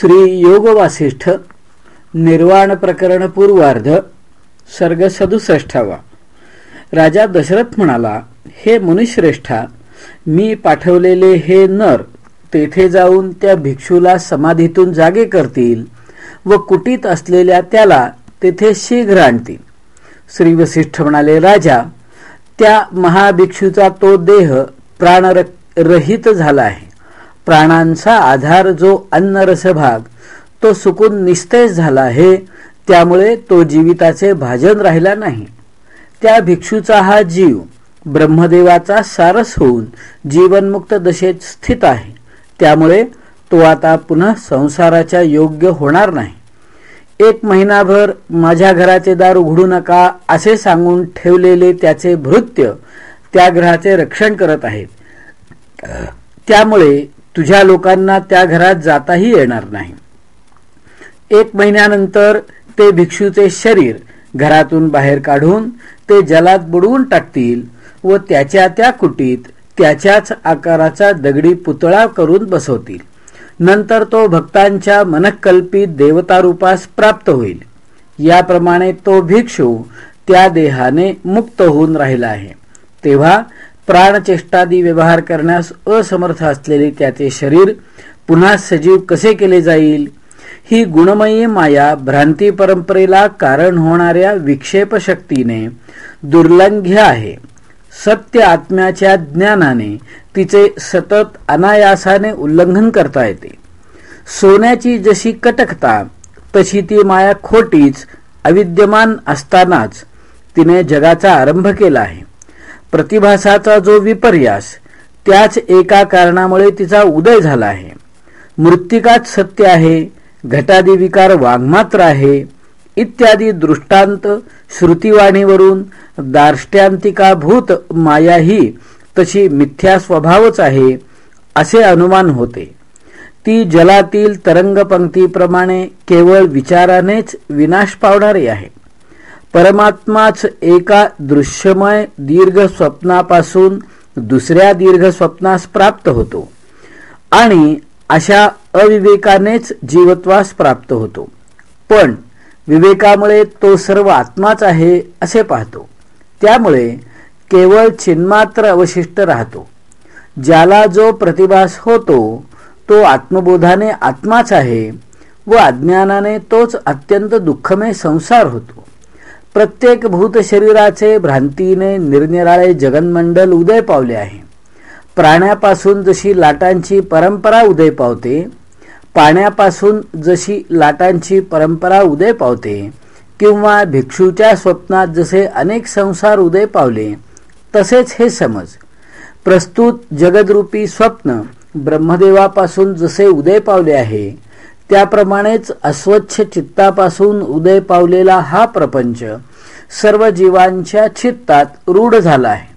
श्री योग वासिष्ठ निर्वाण प्रकरण पूर्वार्ध सर्ग सदुसष्टावा राजा दशरथ म्हणाला हे मुनिश्रेष्ठा मी पाठवलेले हे नर तेथे जाऊन त्या भिक्षूला समाधीतून जागे करतील व कुटीत असलेल्या त्याला तेथे शीघ्र आणतील. श्री वसिष्ठ म्हणाले राजा त्या महाभिक्षूचा तो देह प्राणरहित झाला आहे. प्राणांचा आधार जो अन्नरस भाग तो सुकून निस्तेज झाला आहे त्यामुळे तो जीविताचे भाजन राहिला नाही. त्या भिक्षूचा हा जीव ब्रह्मदेवाचा सारस होऊन जीवनमुक्त दशेत स्थित आहे. त्यामुळे तो आता पुन्हा संसाराच्या योग्य होणार नाही. एक महिनाभर माझ्या घराचे दार उघडू नका असे सांगून ठेवलेले त्याचे भृत्य त्या ग्रहाचे रक्षण करत आहेत. त्यामुळे तुझ्या लोकांना त्या घरात जाताही येणार नाही. एक महिन्यानंतर ते भिक्षूचे शरीर घरातून बाहेर काढून ते जलात बुडवून टाकतील व त्याच्या त्या कुटीत त्याच्याच आकाराचा दगडी पुतळा करून बसवतील. नंतर तो भक्तांच्या मनकल्पित देवतारूपास प्राप्त होईल. याप्रमाणे तो भिक्षू त्या देहाने मुक्त होऊन राहिला आहे. तेव्हा प्राणचेष्टादी व्यवहार करण्यास असमर्थ असलेले त्याचे शरीर पुन्हा सजीव कसे केले जाईल? ही गुणमयी माया भ्रांती परंपरेला कारण होणाऱ्या विक्षेप शक्तीने दुर्लंघ्य आहे. सत्य आत्म्याच्या ज्ञानाने तिचे सतत अनायासाने उल्लंघन करता येते. सोन्याची जशी कटकता तशी ती माया खोटीच अविद्यमान असतानाच तिने जगाचा आरंभ केला आहे. प्रतिभासाचा जो विपर्यास त्याच एका कारणामुळे तिचा उदय झाला आहे. मृत्तिकाच सत्य आहे घटादी विकार वाङ्मात्र आहे इत्यादी दृष्टांत श्रुतिवाणीवरून दार्ष्ट्यांतिकाभूत माया ही तशी मिथ्या स्वभावच आहे असे अनुमान होते. ती जलातील तरंगपंक्तीप्रमाणे केवळ विचारानेच विनाश पावणारी आहे. परमात्माच एका दृश्यमय दीर्घ स्वप्नापासून दुसऱ्या दीर्घ स्वप्नास प्राप्त होतो. आणि अशा अविवेकानेच जीवत्वास प्राप्त होतो. पण विवेकामुळे तो सर्व आत्माच आहे असे पाहतो. त्यामुळे केवळ चिन्मात्र अवशिष्ट राहतो. ज्याला जो प्रतिभास होतो तो आत्मबोधाने आत्माच आहे व अज्ञानाने तोच अत्यंत दुःखमय संसार होतो. प्रत्येक भूत शरीराचे भ्रांतीने निरनिराळे जगनमंडल उदय पावले आहे. प्राण्यापासून जशी लाटांची परंपरा उदय पावते पाण्यापासून जशी लाटांची परंपरा उदय पावते किंवा भिक्षूच्या स्वप्नात जसे अनेक संसार उदय पावले तसेच हे समज. प्रस्तुत जगदरूपी स्वप्न ब्रह्मदेवापासून जसे उदय पावले आहे त्याप्रमाणेच अस्वच्छ चित्तापासून उदय पावलेला हा प्रपंच सर्व जीवांच्या चित्तात रूढ झाला आहे.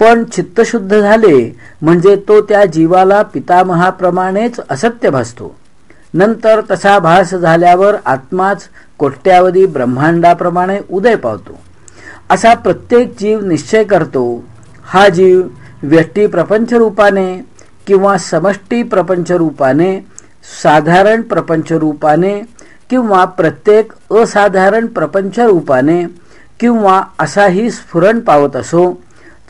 पण चित्तशुद्ध झाले म्हणजे तो त्या जीवाला पितामहाप्रमाणेच असत्य भासतो. नंतर तसा भास झाल्यावर आत्माच कोट्यावधी ब्रह्मांडाप्रमाणे उदय पावतो. असा प्रत्येक जीव निश्चय करतो हा जीव व्यक्ती प्रपंच रूपाने किंवा समष्टी प्रपंच रूपाने साधारण प्रपंच रूपाने किंवा प्रत्येक असाधारण प्रपंच रूपाने किंवा असाही स्फुरण पावत असो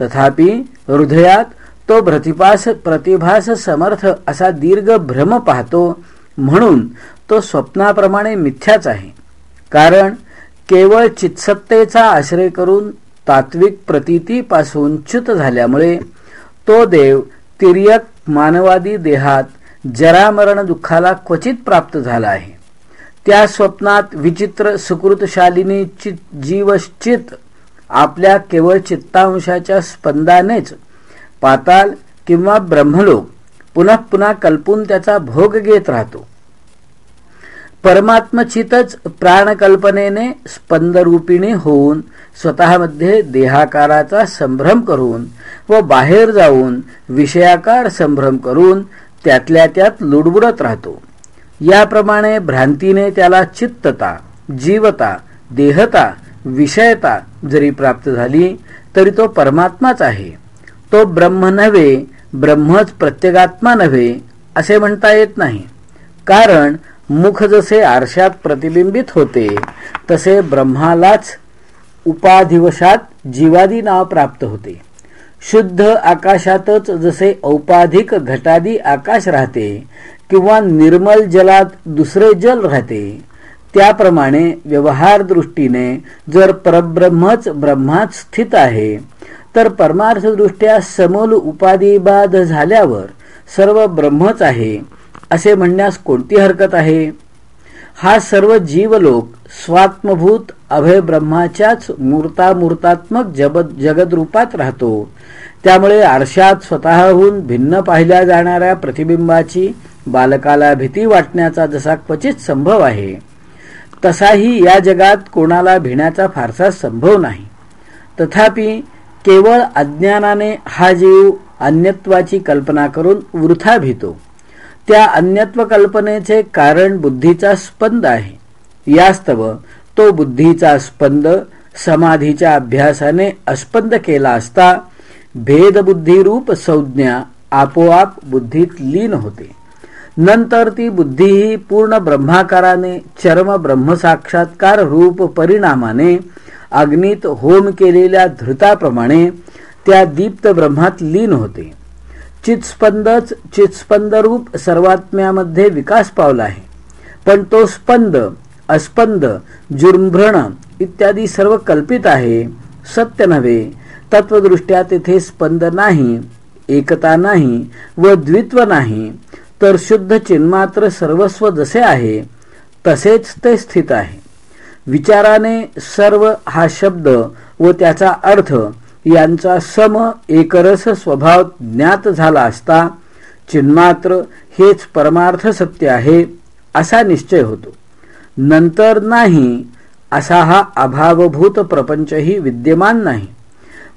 तथापि हृदयात तो प्रतिभास प्रतिभास समर्थ असा दीर्घ भ्रम पाहतो म्हणून तो स्वप्नाप्रमाणे मिथ्याच आहे. कारण केवळ चित्सत्तेचा आश्रय करून तात्विक प्रतीतीपासून च्युत झाल्यामुळे तो देव तिर्यक मानवादी देहात जरामरण दुःखाला क्वचित प्राप्त झाला आहे. त्या स्वप्नात विचित्र सुकृतशालिनी चित जीवश्चित आपल्या केवळ चित्तांशाच्या स्पंदानेच पाताल किंवा ब्रह्मलोक पुन्हा पुन्हा कल्पून त्याचा भोग घेत राहतो. परमात्मचितच प्राणकल्पनेने स्पंदरूपिणी होऊन स्वतःमध्ये देहाकाराचा संभ्रम करून व बाहेर जाऊन विषयाकार संभ्रम करून त्यातल्या त्यात लुडबुडत राहतो. याप्रमाणे भ्रांतीने त्याला चित्तता जीवता देहता विषयता जरी प्राप्त झाली तरी तो परमात्माच आहे. तो ब्रह्म नव्हे ब्रह्मच प्रत्येगात्मा नव्हे असे म्हणता येत नाही. कारण मुख जसे आरशात प्रतिबिंबित होते तसे ब्रह्मालाच उपाधिवशात जीवादी नाव प्राप्त होते. शुद्ध आकाशातच जसे औपाधिक घटादी आकाश राहते किंवा निर्मल जलात दुसरे जल राहते त्याप्रमाणे व्यवहार दृष्टीने जर परब्रह्मच ब्रह्मात स्थित आहे तर परमार्थदृष्ट्या समोल उपाधिबाध झाल्यावर सर्व ब्रह्मच आहे असे म्हणण्यास कोणती हरकत आहे? हा सर्व जीवलोक स्वात्मभूत अभय ब्रह्माच्याच मूर्तामूर्तात्मक जगदरूपात राहतो. त्यामुळे आरशात स्वतःहून भिन्न पाहिल्या जाणाऱ्या प्रतिबिंबाची बालकाला भीती वाटण्याचा जसा क्वचित संभव आहे तसाही या जगात कोणाला भिण्याचा फारसा संभव नाही. तथापि केवळ अज्ञानाने हा जीव अन्यत्वाची कल्पना करून वृथा भितो. त्या अन्यत्व कल्पनेचे कारण बुद्धीचा स्पंद आहे. यास्तव तो बुद्धीचा स्पंद समाधीच्या अभ्यासाने अस्पंद केला असता भेदबुद्धीरूप संज्ञा आपोआप बुद्धीत लीन होते. नंतर ती बुद्धी ही पूर्ण ब्रह्माकाराने चर्म ब्रह्मसाक्षात्कार रूप परिणामाने अग्नीत होम केलेल्या धृताप्रमाणे त्या दीप्त ब्रह्मात लीन होते. चितस्पंदच चितस्पंदरूप सर्वात्म्यामध्ये विकास पावला आहे. पण तो स्पंद अस्पंद जुर्भ्रण इत्यादी सर्व कल्पित आहे. सत्य नव्हे. तत्वदृष्ट्या तेथे स्पंद नाही एकता नाही व द्वित्व नाही. तर शुद्ध चिन्मात्र सर्वस्व जसे आहे तसेच ते स्थित आहे. विचाराने सर्व हा शब्द व त्याचा अर्थ यांचा सम एकरस स्वभाव ज्ञात झाला असता चिन्मात्र हेच परमार्थ सत्य आहे असा निश्चय होतो. नंतर नाही असा हा अभावभूत प्रपंचही विद्यमान नाही.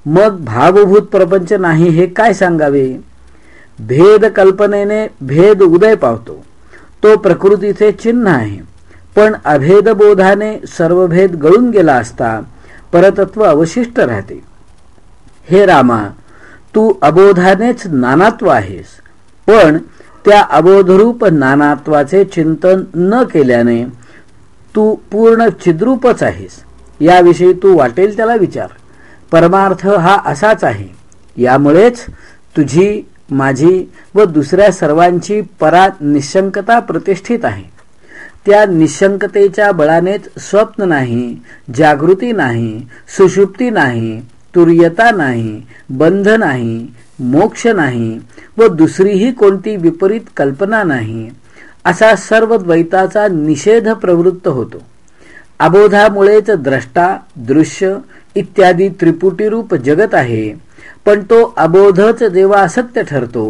मग भावभूत प्रपंच नाही हे काय सांगावे? भेद कल्पनेने भेद उदय पावतो. तो प्रकृतीचे चिन्ह आहे. पण अभेदबोधाने सर्व भेद गळून गेला असता परतत्व अवशिष्ट राहते. हे रामा तू अबोधानेच नानात्व आहेस. पण त्या अबोधरूप नानात्वाचे चिंतन न केल्याने तू पूर्ण चिद्रूपच आहेस. याविषयी तू वाटेल त्याला विचार. परमार्थ हा असाच आहे. यामुळेच तुझी माझी व दुसऱ्या सर्वांची परा निशंकता प्रतिष्ठित आहे. त्या निशंकतेच्या बळानेच स्वप्न नाही जागृती नाही सुषुप्ती नाही तुर्यता नाही बंध नाही मोक्ष नाही व दुसरीही कोणती विपरीत कल्पना नाही असा सर्व द्वैताचा निषेध प्रवृत्त होतो. अबोधामुळेच द्रष्टा दृश्य इत्यादी त्रिपुटीरूप जगत आहे पण तो अबोधच जेव्हा असत्य ठरतो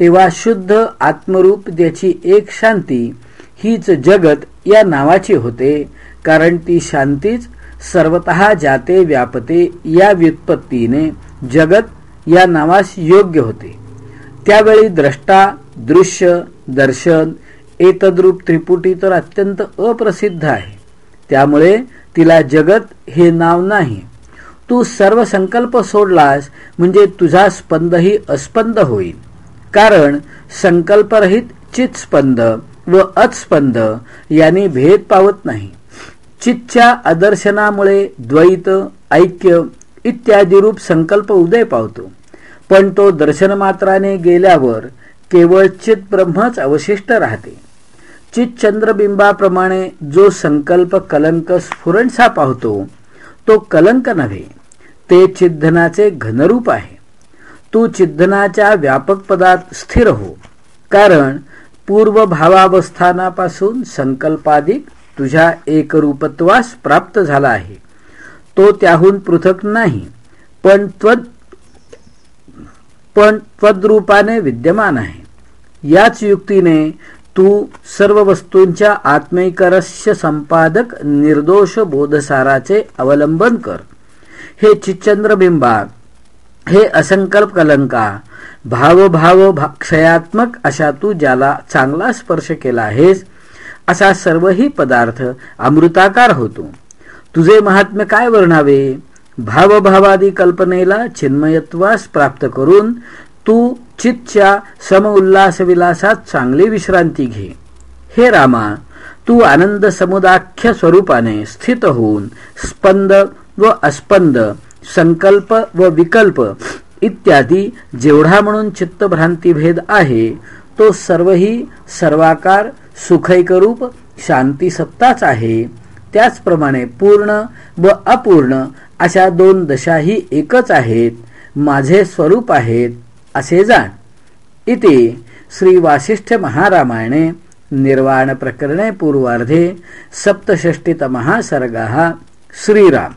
तेव्हा शुद्ध आत्मरूप त्याची एक शांती हीच जगत या नावाची होते कारण ती शांतीच सर्वत जाते व्यापते या व्युत्पत्तीने जगत या नावास योग्य होते. त्यावेळी द्रष्टा दृश्य दर्शन एतद्रूप त्रिपुटी तर अत्यंत अप्रसिद्ध आहे. त्यामुळे तिला जगत हे नाव नाही. तू सर्व संकल्प सोडलास म्हणजे तुझा स्पंदही अस्पंद होईल. कारण संकल्परहित चित्स्पंद व अत्स्पंद यांनी भेद पावत नाही. चितच्या आदर्शनामुळे द्वैत ऐक्य इत्यादी रूप संकल्प उदय पावतो. पण तो दर्शनमात्राने गेल्यावर केवळ चित ब्रह्मच अवशिष्ट राहते. चित चंद्रबिंबाप्रमाणे जो संकल्प कलंक स्फुरणसा पाहतो तो कलंक नव्हे ते चिद्धनाचे घनरूप आहे. तू चिद्धनाच्या व्यापक पदात स्थिर हो कारण पूर्व भावावस्थानापासून संकल्पाधिक तुझ्या एकरूपत्वास प्राप्त झाला आहे. तो त्याहून पृथक नाही पण त्वद पण त्वद्रूपाने विद्यमान आहे. याच युक्तीने तू सर्व वस्तूंच्या आत्मैकरस्य संपादक निर्दोष बोधसाराचे अवलंबन कर. हे चिच्चंद्रबिंबा हे असंकल्प कलंका भावभाव भा क्षयात्मक अशा तू ज्याला चांगला स्पर्श केला आहेस असा सर्वही पदार्थ अमृताकार होतो. तुझे महात्म्य काय वर्णावे? भावभावादी कल्पनेला चिन्मयत्वास प्राप्त करून तू चितच्या समउल्लास विलासात चांगली विश्रांती घे. हे रामा तू आनंद समुदाख्य स्वरूपाने स्थित होऊन स्पंद व अस्पंद संकल्प व विकल्प इत्यादी जेवढा म्हणून चित्तभ्रांतीभेद आहे तो सर्वही सर्वाकार सुखैकरूप शांती सत्ताच आहे. त्याचप्रमाणे पूर्ण व अपूर्ण अशा दोन दशाही एकच आहेत. माझे स्वरूप आहेत असे जाण. इथे श्री वासिष्ठ महारामायणे निर्वाण प्रकरणे पूर्वार्धे सप्तषष्टितमः सर्ग श्रीराम.